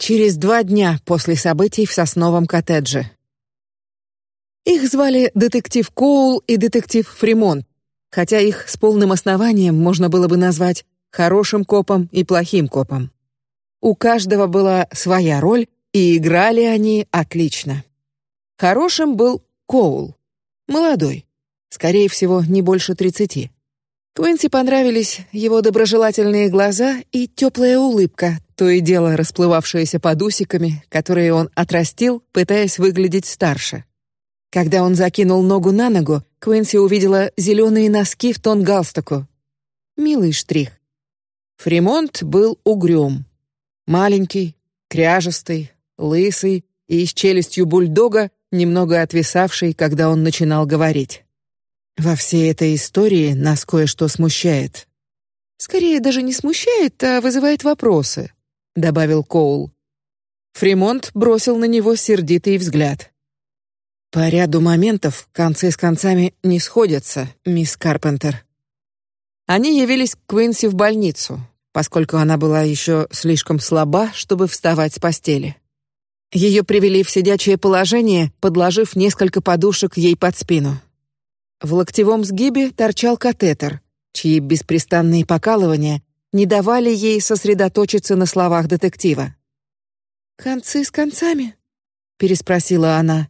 через два дня после событий в сосновом коттедже. Их звали детектив Коул и детектив Фримонт, хотя их с полным основанием можно было бы назвать хорошим копом и плохим копом. У каждого была своя роль, и играли они отлично. Хорошим был Коул, молодой, скорее всего, не больше тридцати. Квинси понравились его доброжелательные глаза и теплая улыбка, то и дело расплывавшаяся под усиками, которые он отрастил, пытаясь выглядеть старше. Когда он закинул ногу на ногу, Квинси увидела зеленые носки в тон галстуку. Милый штрих. Фримонт был угрюм, маленький, кряжестый, лысый и с челюстью бульдога, немного отвисавший, когда он начинал говорить. Во всей этой истории нас кое-что смущает. Скорее даже не смущает, а вызывает вопросы, добавил Коул. Фримонт бросил на него сердитый взгляд. По ряду моментов концы с концами не сходятся, мисс Карпентер. Они явились к Квинси в больницу, поскольку она была еще слишком слаба, чтобы вставать с постели. Ее привели в сидячее положение, подложив несколько подушек ей под спину. В локтевом сгибе торчал катетер, чьи беспрестанные покалывания не давали ей сосредоточиться на словах детектива. Концы с концами, переспросила она.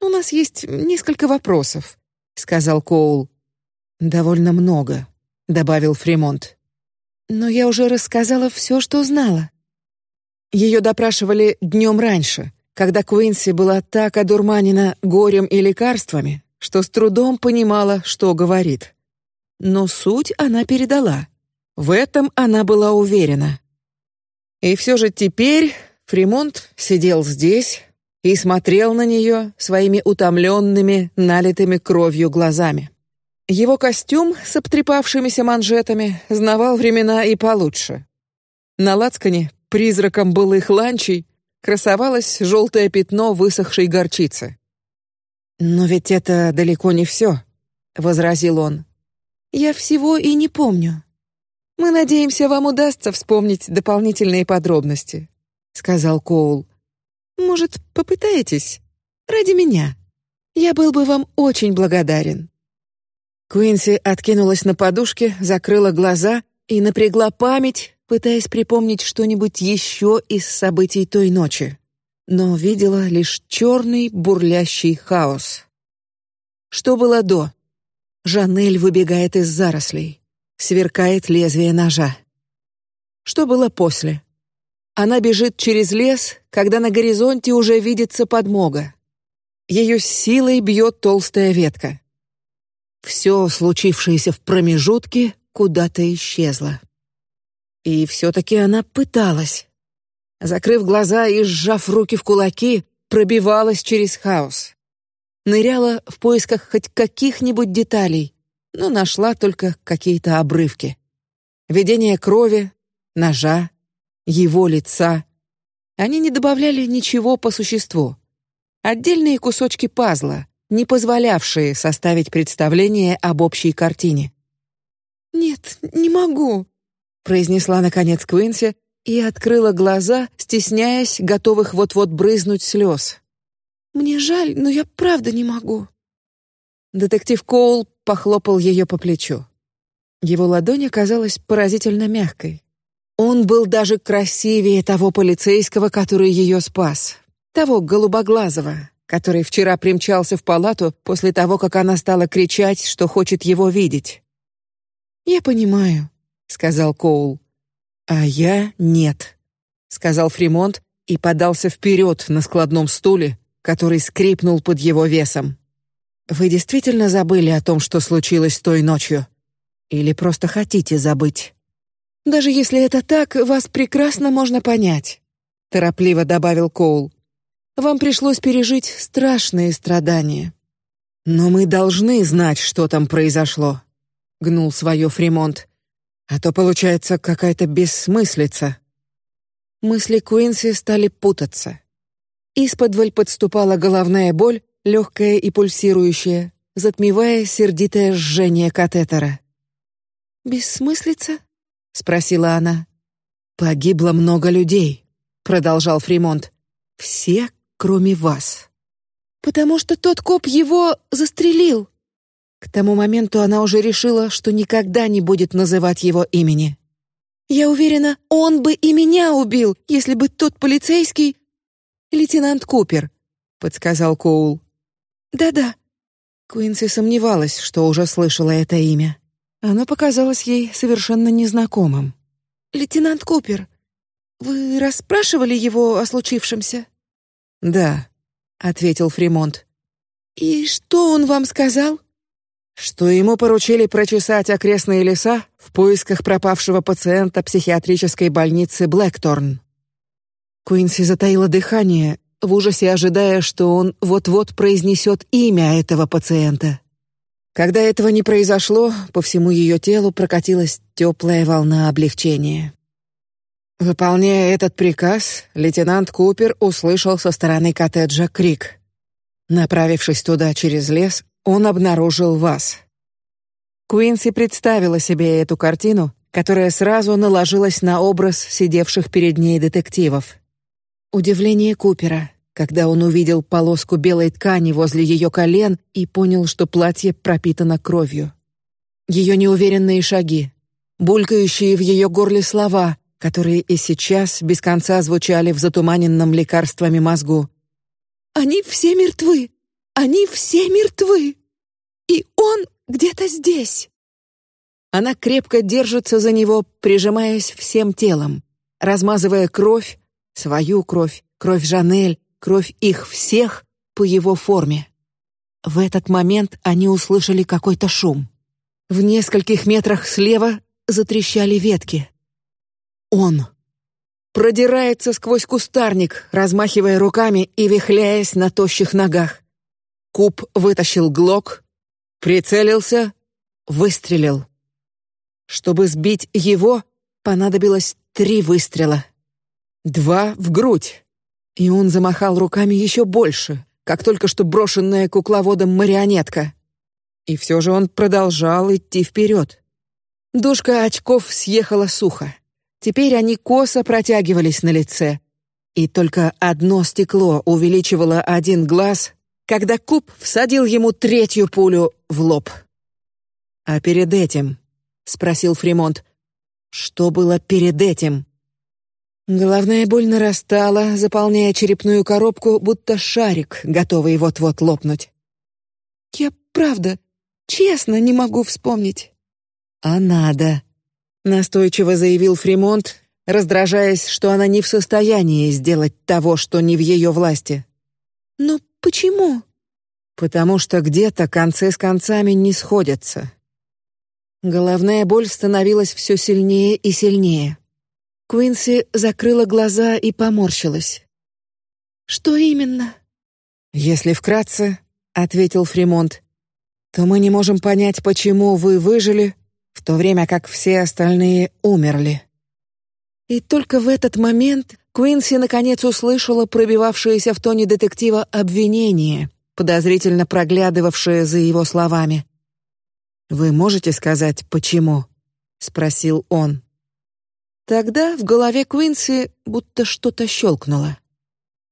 У нас есть несколько вопросов, сказал Коул. Довольно много, добавил Фримонт. Но я уже рассказала все, что знала. Ее допрашивали днем раньше, когда Куинси была так одурманена горем и лекарствами, что с трудом понимала, что говорит. Но суть она передала. В этом она была уверена. И все же теперь Фримонт сидел здесь и смотрел на нее своими утомленными, налитыми кровью глазами. Его костюм с обтрепавшимися манжетами знавал времена и получше. На лацкане призраком былых ланчей красовалось желтое пятно высохшей горчицы. Но ведь это далеко не все, возразил он. Я всего и не помню. Мы надеемся, вам удастся вспомнить дополнительные подробности, сказал Коул. Может, попытаетесь ради меня? Я был бы вам очень благодарен. Куинси откинулась на подушке, закрыла глаза и напрягла память, пытаясь припомнить что-нибудь еще из событий той ночи но видела лишь черный бурлящий хаос. Что было до? Жанель выбегает из зарослей, сверкает лезвие ножа. Что было после? Она бежит через лес, когда на горизонте уже видится подмога. Ее силой бьет толстая ветка. Все случившееся в промежутке куда-то исчезло. И все-таки она пыталась закрыв глаза и сжав руки в кулаки, пробивалась через хаос. Ныряла в поисках хоть каких-нибудь деталей, но нашла только какие-то обрывки. Видение крови, ножа, его лица. Они не добавляли ничего по существу. Отдельные кусочки пазла, не позволявшие составить представление об общей картине. Нет, не могу, произнесла наконец Квинси, и открыла глаза, стесняясь, готовых вот-вот брызнуть слез. Мне жаль, но я правда не могу. Детектив Коул похлопал ее по плечу. Его ладонь оказалась поразительно мягкой. Он был даже красивее того полицейского, который ее спас, того голубоглазого, который вчера примчался в палату после того, как она стала кричать, что хочет его видеть. Я понимаю, сказал Коул. А я нет, сказал Фримонт и подался вперед на складном стуле, который скрипнул под его весом. Вы действительно забыли о том, что случилось той ночью, или просто хотите забыть? Даже если это так, вас прекрасно можно понять, торопливо добавил Коул. Вам пришлось пережить страшные страдания. Но мы должны знать, что там произошло. Гнул свое Фримонт. А то получается какая-то бессмыслица. Мысли Куинси стали путаться. Исподволь подступала головная боль, легкая и пульсирующая, затмевая сердитое жжение катетера. Бессмыслица? – спросила она. Погибло много людей. продолжал Фримонт. Все, кроме вас. Потому что тот коп его застрелил. К тому моменту она уже решила, что никогда не будет называть его имени. Я уверена, он бы и меня убил, если бы тот полицейский, лейтенант Купер, подсказал Коул. Да-да. Куинси сомневалась, что уже слышала это имя. Оно показалось ей совершенно незнакомым. Лейтенант Купер, вы расспрашивали его о случившемся? Да, ответил Фримонт. И что он вам сказал? Что ему поручили прочесать окрестные леса в поисках пропавшего пациента психиатрической больницы Блэкторн. Куинси затаила дыхание, в ужасе ожидая, что он вот-вот произнесет имя этого пациента. Когда этого не произошло, по всему ее телу прокатилась теплая волна облегчения. Выполняя этот приказ, лейтенант Купер услышал со стороны коттеджа крик. Направившись туда через лес, он обнаружил вас. Куинси представила себе эту картину, которая сразу наложилась на образ сидевших перед ней детективов. Удивление Купера, когда он увидел полоску белой ткани возле ее колен и понял, что платье пропитано кровью. Ее неуверенные шаги, булькающие в ее горле слова, которые и сейчас без конца звучали в затуманенном лекарствами мозгу. Они все мертвы. Они все мертвы. И он где-то здесь. Она крепко держится за него, прижимаясь всем телом, размазывая кровь, свою кровь, кровь Жанель, кровь их всех по его форме. В этот момент они услышали какой-то шум. В нескольких метрах слева затрещали ветки. Он продирается сквозь кустарник, размахивая руками и вихляясь на тощих ногах. Куб вытащил глок, прицелился, выстрелил. Чтобы сбить его, понадобилось три выстрела. Два в грудь, и он замахал руками еще больше, как только что брошенная кукловодом марионетка. И все же он продолжал идти вперед. Дужка очков съехала сухо. Теперь они косо протягивались на лице, и только одно стекло увеличивало один глаз, когда Куб всадил ему третью пулю в лоб. А перед этим, спросил Фримонт, что было перед этим? Головная боль нарастала, заполняя черепную коробку, будто шарик, готовый вот-вот лопнуть. Я правда, честно, не могу вспомнить. А надо, настойчиво заявил Фримонт, раздражаясь, что она не в состоянии сделать того, что не в ее власти. Но почему? Потому что где-то концы с концами не сходятся. Головная боль становилась все сильнее и сильнее. Куинси закрыла глаза и поморщилась. Что именно? Если вкратце, ответил Фримонт, то мы не можем понять, почему вы выжили, в то время как все остальные умерли. И только в этот момент Куинси наконец услышала пробивавшееся в тоне детектива обвинение, подозрительно проглядывавшее за его словами. Вы можете сказать почему? – спросил он. Тогда в голове Куинси будто что-то щелкнуло.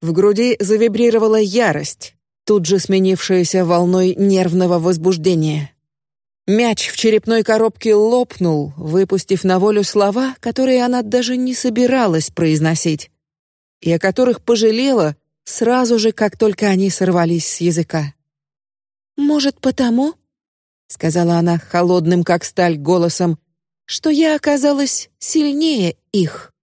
В груди завибрировала ярость, тут же сменившаяся волной нервного возбуждения. Мяч в черепной коробке лопнул, выпустив на волю слова, которые она даже не собиралась произносить, и о которых пожалела сразу же, как только они сорвались с языка. Может, потому, сказала она холодным как сталь голосом, что я оказалась сильнее их.